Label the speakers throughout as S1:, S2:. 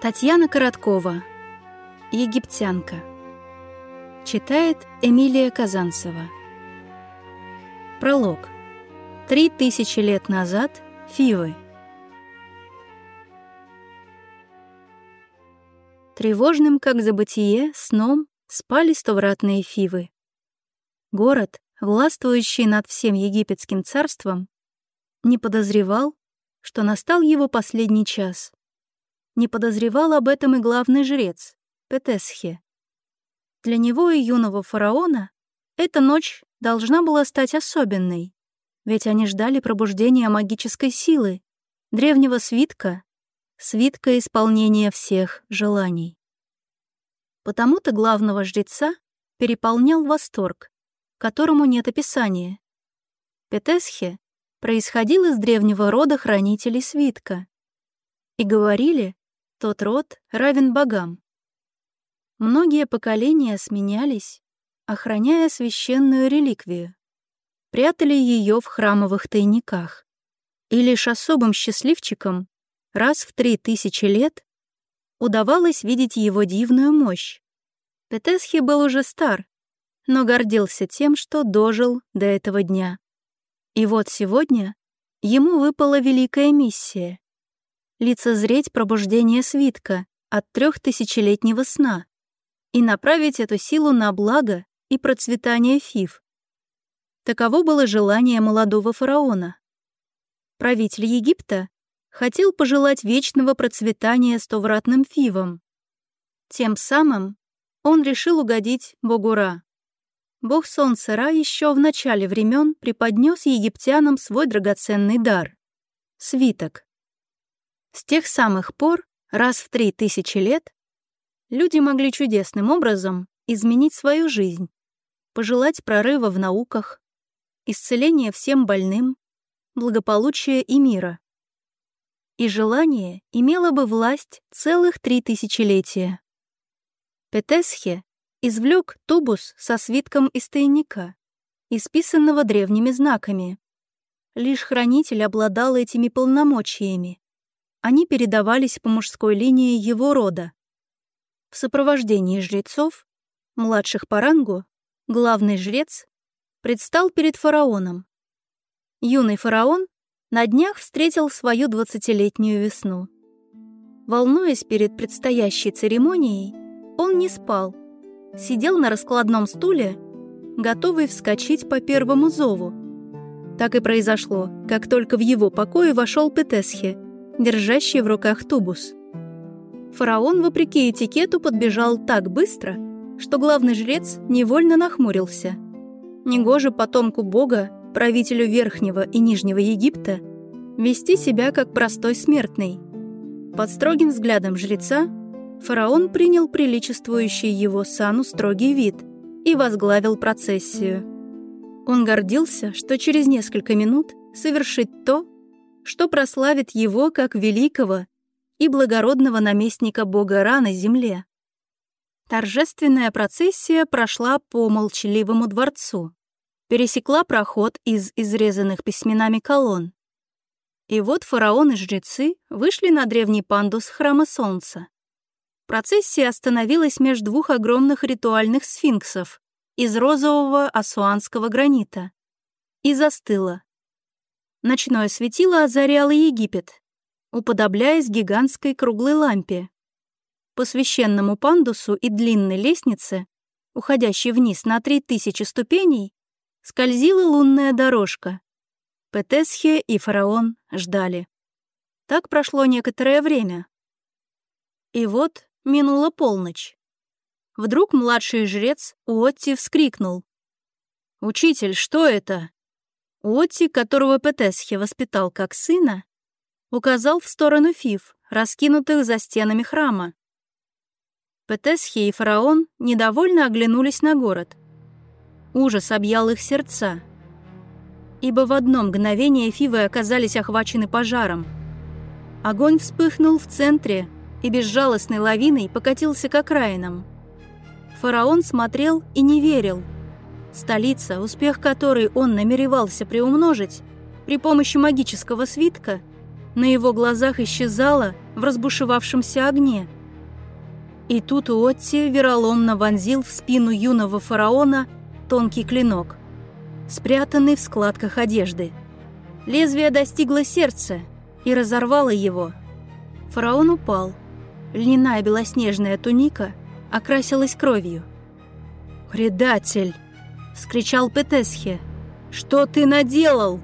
S1: Татьяна Короткова. Египтянка. Читает Эмилия Казанцева. Пролог. Три тысячи лет назад Фивы. Тревожным, как забытие, сном спали стовратные Фивы. Город, властвующий над всем египетским царством, не подозревал, что настал его последний час — не подозревал об этом и главный жрец, Петесхе. Для него и юного фараона эта ночь должна была стать особенной, ведь они ждали пробуждения магической силы, древнего свитка, свитка исполнения всех желаний. Потому-то главного жреца переполнял восторг, которому нет описания. Петесхе происходил из древнего рода хранителей свитка. И говорили, тот род равен богам. Многие поколения сменялись, охраняя священную реликвию, прятали ее в храмовых тайниках. И лишь особым счастливчикам раз в три тысячи лет удавалось видеть его дивную мощь. Петесхи был уже стар, но гордился тем, что дожил до этого дня. И вот сегодня ему выпала великая миссия лицезреть пробуждение свитка от трехтысячелетнего сна и направить эту силу на благо и процветание Фив. Таково было желание молодого фараона. Правитель Египта хотел пожелать вечного процветания стовратным Фивам. Тем самым он решил угодить богу Ра. Бог Солнца Ра еще в начале времен преподнес египтянам свой драгоценный дар — свиток. С тех самых пор, раз в три тысячи лет, люди могли чудесным образом изменить свою жизнь, пожелать прорыва в науках, исцеления всем больным, благополучия и мира. И желание имело бы власть целых три тысячелетия. Петесхе извлек тубус со свитком из тайника, исписанного древними знаками. Лишь хранитель обладал этими полномочиями, они передавались по мужской линии его рода. В сопровождении жрецов, младших по рангу, главный жрец предстал перед фараоном. Юный фараон на днях встретил свою двадцатилетнюю весну. Волнуясь перед предстоящей церемонией, он не спал, сидел на раскладном стуле, готовый вскочить по первому зову. Так и произошло, как только в его покое вошел Петесхе держащий в руках тубус. Фараон, вопреки этикету, подбежал так быстро, что главный жрец невольно нахмурился. Негоже потомку бога, правителю Верхнего и Нижнего Египта, вести себя как простой смертный. Под строгим взглядом жреца фараон принял приличествующий его сану строгий вид и возглавил процессию. Он гордился, что через несколько минут совершит то, что прославит его как великого и благородного наместника бога Ра на земле. Торжественная процессия прошла по молчаливому дворцу, пересекла проход из изрезанных письменами колонн. И вот фараон и жрецы вышли на древний пандус храма солнца. Процессия остановилась между двух огромных ритуальных сфинксов из розового асуанского гранита и застыла, Ночное светило озаряло Египет, уподобляясь гигантской круглой лампе. По священному пандусу и длинной лестнице, уходящей вниз на три тысячи ступеней, скользила лунная дорожка. Петесхе и фараон ждали. Так прошло некоторое время. И вот минула полночь. Вдруг младший жрец Уотти вскрикнул. «Учитель, что это?» Отти, которого Петесхе воспитал как сына, указал в сторону фиф, раскинутых за стенами храма. Петесхе и фараон недовольно оглянулись на город. Ужас объял их сердца, ибо в одно мгновение фивы оказались охвачены пожаром. Огонь вспыхнул в центре и безжалостной лавиной покатился к окраинам. Фараон смотрел и не верил — Столица, успех которой он намеревался приумножить при помощи магического свитка, на его глазах исчезала в разбушевавшемся огне. И тут Уотти вероломно вонзил в спину юного фараона тонкий клинок, спрятанный в складках одежды. Лезвие достигло сердца и разорвало его. Фараон упал. Льняная белоснежная туника окрасилась кровью. «Предатель!» — вскричал Петесхе. «Что ты наделал?»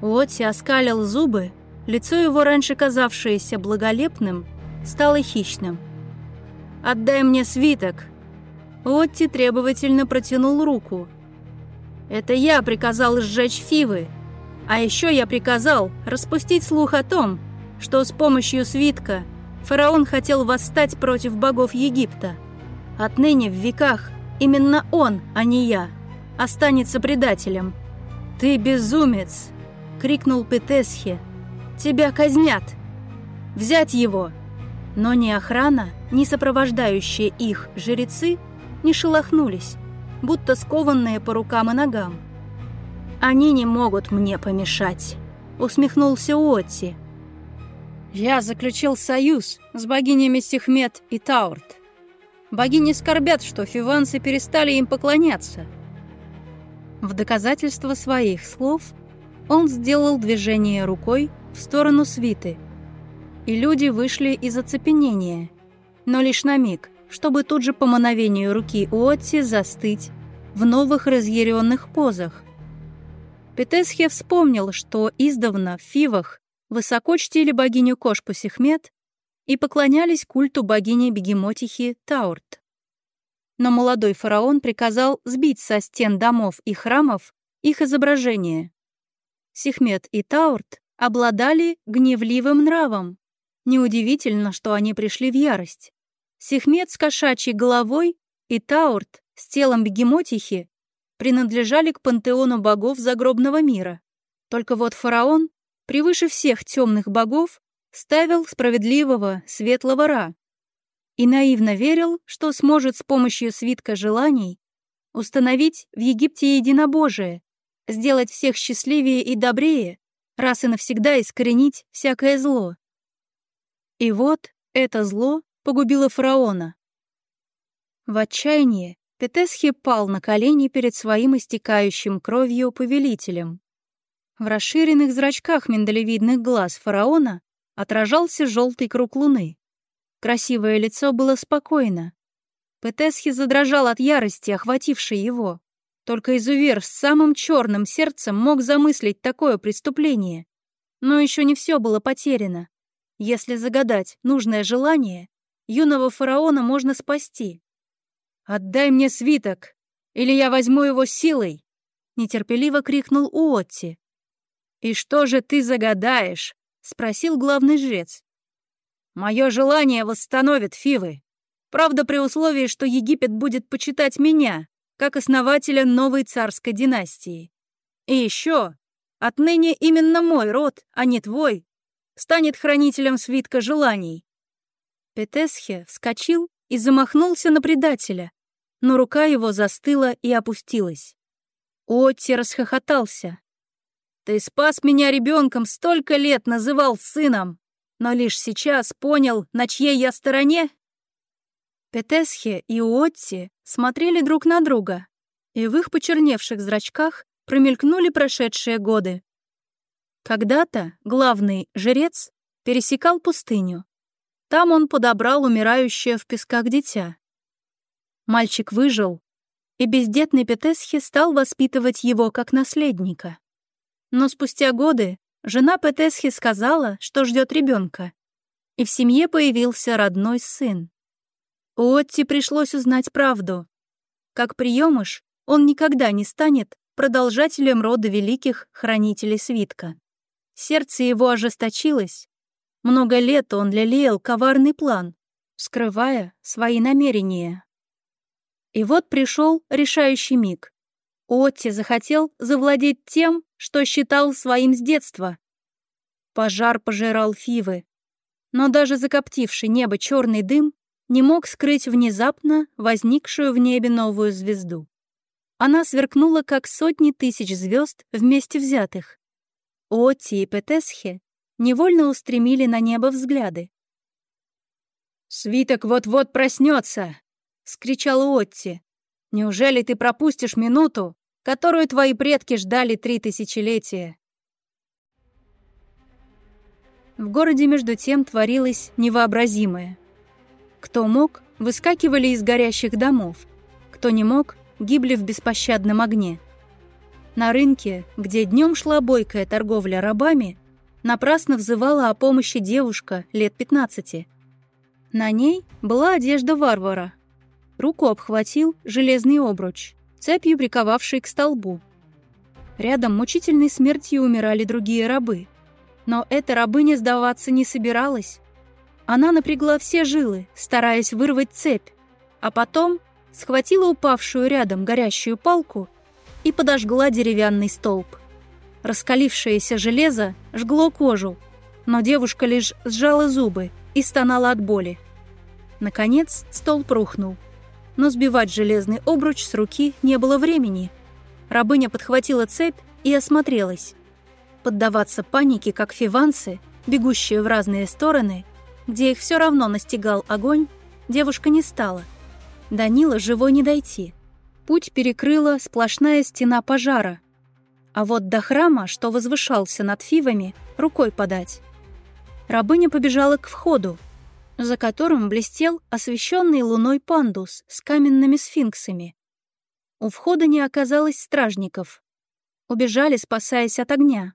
S1: Уотти оскалил зубы, лицо его, раньше казавшееся благолепным, стало хищным. «Отдай мне свиток!» Отти требовательно протянул руку. «Это я приказал сжечь Фивы, а еще я приказал распустить слух о том, что с помощью свитка фараон хотел восстать против богов Египта. Отныне в веках именно он, а не я, останется предателем. Ты безумец!» — крикнул Петесхе. «Тебя казнят! Взять его!» Но ни охрана, ни сопровождающие их жрецы не шелохнулись, будто скованные по рукам и ногам. «Они не могут мне помешать», — усмехнулся Уотти. «Я заключил союз с богинями Сихмет и Таурт. Богини скорбят, что фиванцы перестали им поклоняться». В доказательство своих слов он сделал движение рукой в сторону свиты, и люди вышли из оцепенения, но лишь на миг, чтобы тут же по мановению руки Уотти застыть в новых разъяренных позах. Петесхе вспомнил, что издавна в Фивах высоко чтили богиню кошку Сихмет и поклонялись культу богини Бегемотихи Таурт. Но молодой фараон приказал сбить со стен домов и храмов их изображения. Сихмет и Таурт обладали гневливым нравом. Неудивительно, что они пришли в ярость. Сихмет с кошачьей головой и Таурт с телом бегемотихи принадлежали к пантеону богов загробного мира. Только вот фараон, превыше всех темных богов, ставил справедливого светлого Ра и наивно верил, что сможет с помощью свитка желаний установить в Египте единобожие, сделать всех счастливее и добрее, раз и навсегда искоренить всякое зло. И вот это зло погубило фараона. В отчаянии Петесхи пал на колени перед своим истекающим кровью повелителем. В расширенных зрачках миндалевидных глаз фараона отражался желтый круг луны. Красивое лицо было спокойно. Петесхи задрожал от ярости, охватившей его. Только изувер с самым черным сердцем мог замыслить такое преступление. Но еще не все было потеряно. Если загадать нужное желание, юного фараона можно спасти. «Отдай мне свиток, или я возьму его силой!» — нетерпеливо крикнул Уотти. «И что же ты загадаешь?» — спросил главный жрец. «Мое желание восстановит Фивы. Правда, при условии, что Египет будет почитать меня, как основателя новой царской династии. И еще, отныне именно мой род, а не твой, станет хранителем свитка желаний». Петесхе вскочил и замахнулся на предателя, но рука его застыла и опустилась. Отти расхохотался. «Ты спас меня ребенком, столько лет называл сыном, но лишь сейчас понял, на чьей я стороне?» Петесхе и Отти смотрели друг на друга, и в их почерневших зрачках промелькнули прошедшие годы. Когда-то главный жрец пересекал пустыню. Там он подобрал умирающее в песках дитя. Мальчик выжил, и бездетный Петесхи стал воспитывать его как наследника. Но спустя годы жена Петесхи сказала, что ждет ребенка, и в семье появился родной сын. Отти пришлось узнать правду. Как приемыш, он никогда не станет продолжателем рода великих хранителей свитка. Сердце его ожесточилось. Много лет он лелеял коварный план, скрывая свои намерения. И вот пришел решающий миг. Отти захотел завладеть тем, что считал своим с детства. Пожар пожирал Фивы. Но даже закоптивший небо черный дым не мог скрыть внезапно возникшую в небе новую звезду. Она сверкнула, как сотни тысяч звезд вместе взятых. Отти и Петесхе невольно устремили на небо взгляды.
S2: «Свиток вот-вот проснется!» — скричал Отти. «Неужели ты пропустишь минуту, которую твои предки ждали три тысячелетия?»
S1: В городе между тем творилось невообразимое. Кто мог, выскакивали из горящих домов, кто не мог, гибли в беспощадном огне. На рынке, где днем шла бойкая торговля рабами, напрасно взывала о помощи девушка лет 15. На ней была одежда варвара. Руку обхватил железный обруч, цепью приковавший к столбу. Рядом мучительной смертью умирали другие рабы. Но эта рабыня сдаваться не собиралась. Она напрягла все жилы, стараясь вырвать цепь, а потом схватила упавшую рядом горящую палку и подожгла деревянный столб. Раскалившееся железо жгло кожу, но девушка лишь сжала зубы и стонала от боли. Наконец столб рухнул, но сбивать железный обруч с руки не было времени. Рабыня подхватила цепь и осмотрелась. Поддаваться панике, как фиванцы, бегущие в разные стороны, где их все равно настигал огонь, девушка не стала. Данила живой не дойти. Путь перекрыла сплошная стена пожара. А вот до храма, что возвышался над Фивами, рукой подать. Рабыня побежала к входу, за которым блестел освещенный луной пандус с каменными сфинксами. У входа не оказалось стражников. Убежали, спасаясь от огня.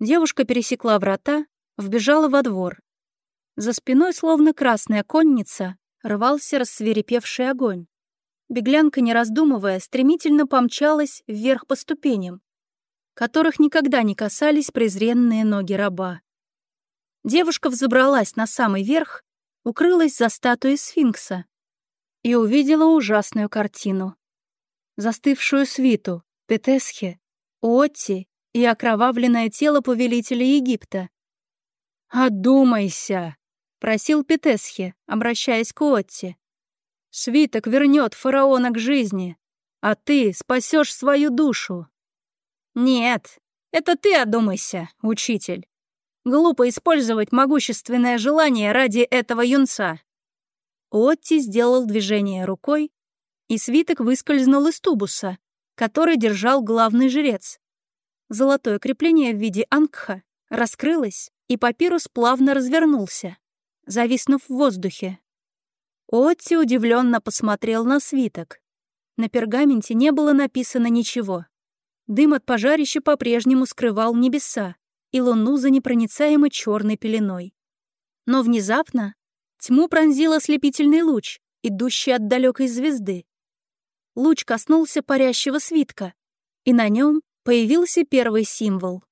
S1: Девушка пересекла врата, вбежала во двор. За спиной, словно красная конница, рвался рассверепевший огонь. Беглянка, не раздумывая, стремительно помчалась вверх по ступеням, которых никогда не касались презренные ноги раба. Девушка взобралась на самый верх, укрылась за статуей сфинкса и увидела ужасную картину. Застывшую свиту, Петесхе, Отти и окровавленное тело повелителя Египта.
S2: «Одумайся!» — просил Петесхе, обращаясь к Отти. Свиток вернет фараона к жизни, а ты спасешь свою душу. Нет, это ты одумайся, учитель. Глупо использовать могущественное желание ради этого юнца.
S1: Отти сделал движение рукой, и свиток выскользнул из тубуса, который держал главный жрец. Золотое крепление в виде ангха раскрылось, и папирус плавно развернулся, зависнув в воздухе. Отти удивленно посмотрел на свиток. На пергаменте не было написано ничего. Дым от пожарища по-прежнему скрывал небеса и луну за непроницаемо черной пеленой. Но внезапно тьму пронзил ослепительный луч, идущий от далекой звезды. Луч коснулся парящего свитка, и на нем появился первый символ.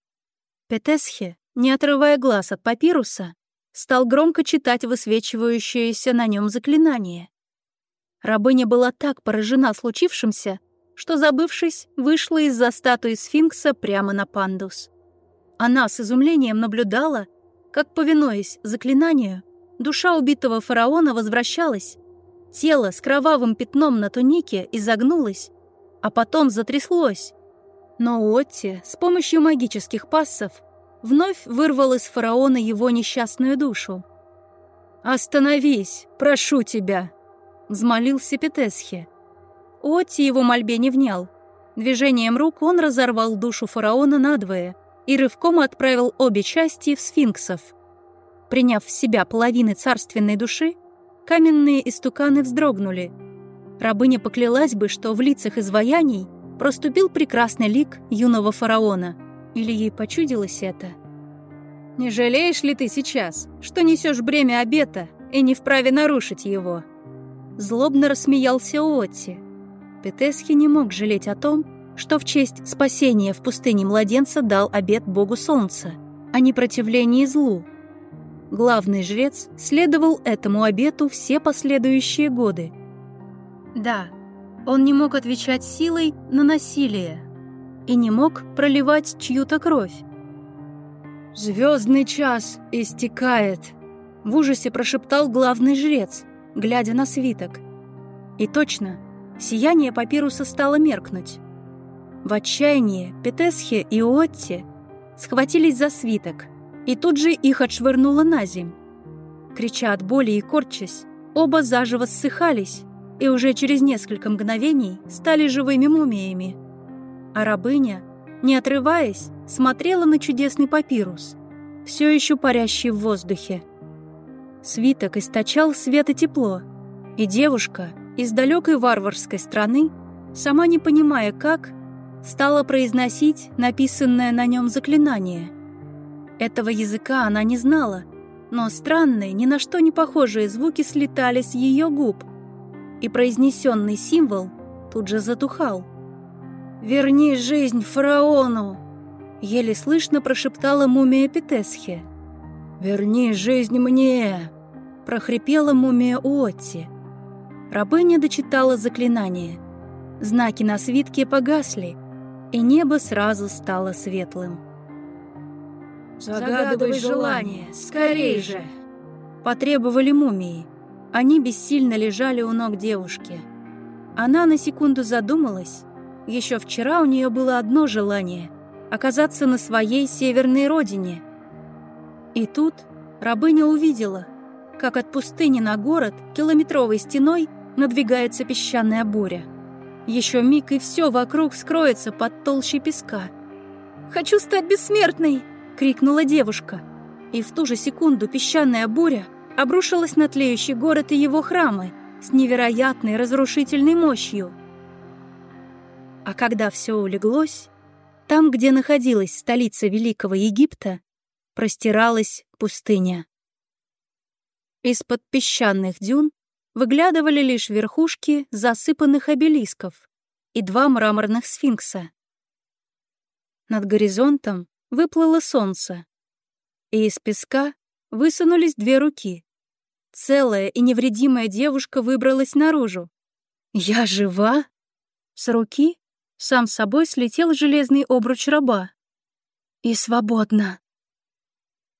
S1: Петесхе, не отрывая глаз от папируса, стал громко читать высвечивающееся на нем заклинание. Рабыня была так поражена случившимся, что, забывшись, вышла из-за статуи сфинкса прямо на пандус. Она с изумлением наблюдала, как, повинуясь заклинанию, душа убитого фараона возвращалась, тело с кровавым пятном на тунике изогнулось, а потом затряслось. Но Отти с помощью магических пассов вновь вырвал из фараона его несчастную душу.
S2: «Остановись, прошу тебя!» — взмолился Петесхе.
S1: Отти его мольбе не внял. Движением рук он разорвал душу фараона надвое и рывком отправил обе части в сфинксов. Приняв в себя половины царственной души, каменные истуканы вздрогнули. Рабыня поклялась бы, что в лицах изваяний проступил прекрасный лик юного фараона — или ей почудилось это?
S2: «Не жалеешь ли ты сейчас, что несешь бремя обета и не вправе нарушить его?»
S1: Злобно рассмеялся Отти. Петесхи не мог жалеть о том, что в честь спасения в пустыне младенца дал обет богу солнца, а не противление злу. Главный жрец следовал этому обету все последующие годы. Да, он не мог отвечать силой на насилие, и не мог проливать чью-то кровь.
S2: Звездный час истекает», — в ужасе прошептал главный жрец, глядя на свиток.
S1: И точно, сияние папируса стало меркнуть. В отчаянии Петесхе и Отти схватились за свиток,
S2: и тут же их отшвырнула на земь. Крича от боли и корчась, оба заживо ссыхались и уже через несколько мгновений стали живыми мумиями. А рабыня, не отрываясь, смотрела на чудесный папирус, все еще парящий в воздухе. Свиток источал свет и тепло, и девушка из далекой варварской страны, сама не понимая как, стала произносить написанное на нем заклинание. Этого языка она не знала, но странные, ни на что не похожие звуки слетали с ее губ, и произнесенный символ тут же затухал. «Верни жизнь фараону!» Еле слышно прошептала мумия Петесхи. «Верни жизнь мне!» прохрипела мумия Уотти. Рабыня дочитала заклинание. Знаки на свитке погасли, и небо сразу стало светлым.
S3: «Загадывай желание, скорей же!»
S2: Потребовали мумии. Они бессильно лежали у ног девушки. Она на секунду задумалась. Еще вчера у нее было одно желание — оказаться на своей северной родине. И тут рабыня увидела, как от пустыни на город километровой стеной надвигается песчаная буря. Еще миг, и все вокруг скроется под толщей песка. «Хочу стать бессмертной!» — крикнула девушка. И в ту же секунду песчаная буря обрушилась на тлеющий город и его храмы с невероятной разрушительной мощью. А когда все улеглось, там, где находилась столица Великого Египта, простиралась пустыня. Из-под песчаных дюн выглядывали лишь верхушки засыпанных обелисков и два мраморных сфинкса. Над горизонтом выплыло солнце, и из песка высунулись две руки. Целая и невредимая девушка выбралась наружу. «Я жива?» С руки сам собой слетел железный обруч раба. «И свободна!»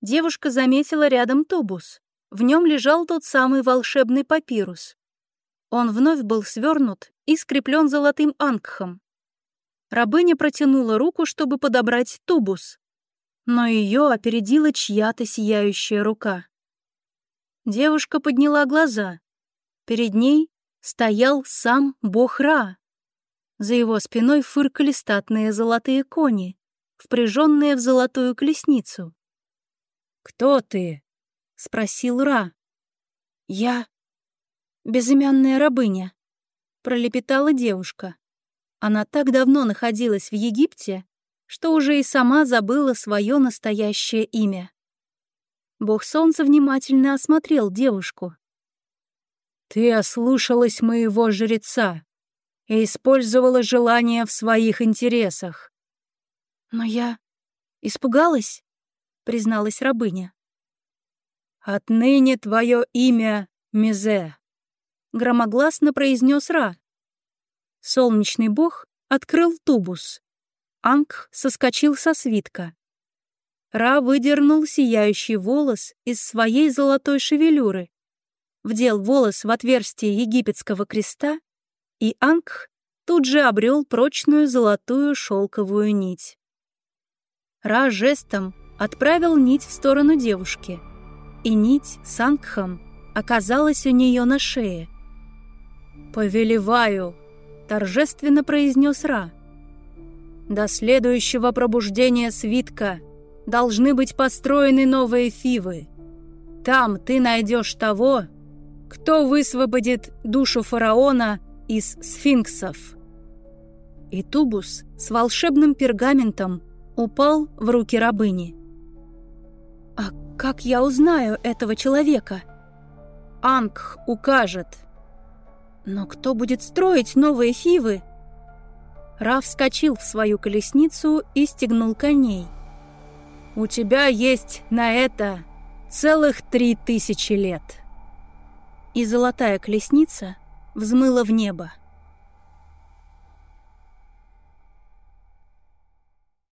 S2: Девушка заметила рядом тубус. В нем лежал тот самый волшебный папирус. Он вновь был свернут и скреплен золотым ангхом. Рабыня протянула руку, чтобы подобрать тубус, но ее опередила чья-то сияющая рука. Девушка подняла глаза. Перед ней стоял сам бог Ра. За его спиной фыркали статные золотые кони, впряженные в золотую колесницу. «Кто ты?» — спросил Ра. «Я безымянная рабыня», — пролепетала девушка. Она так давно находилась в Египте, что уже и сама забыла свое настоящее имя. Бог Солнца внимательно осмотрел девушку. «Ты ослушалась моего жреца и использовала желание в своих интересах». «Но я испугалась», — призналась рабыня. «Отныне твое имя Мизе», — громогласно произнес Ра. Солнечный бог открыл тубус. Анг соскочил со свитка. Ра выдернул сияющий волос из своей золотой шевелюры, вдел волос в отверстие египетского креста, и Анг тут же обрел прочную золотую шелковую нить. Ра жестом отправил нить в сторону девушки — и нить с Ангхом оказалась у нее на шее. «Повелеваю», — торжественно произнес Ра. «До следующего пробуждения свитка должны быть построены новые фивы. Там ты найдешь того, кто высвободит душу фараона из сфинксов». И тубус с волшебным пергаментом упал в руки рабыни. «А как я узнаю этого человека? Ангх укажет. Но кто будет строить новые фивы? Раф вскочил в свою колесницу и стегнул коней. «У тебя есть на это целых три тысячи лет». И золотая колесница взмыла в небо.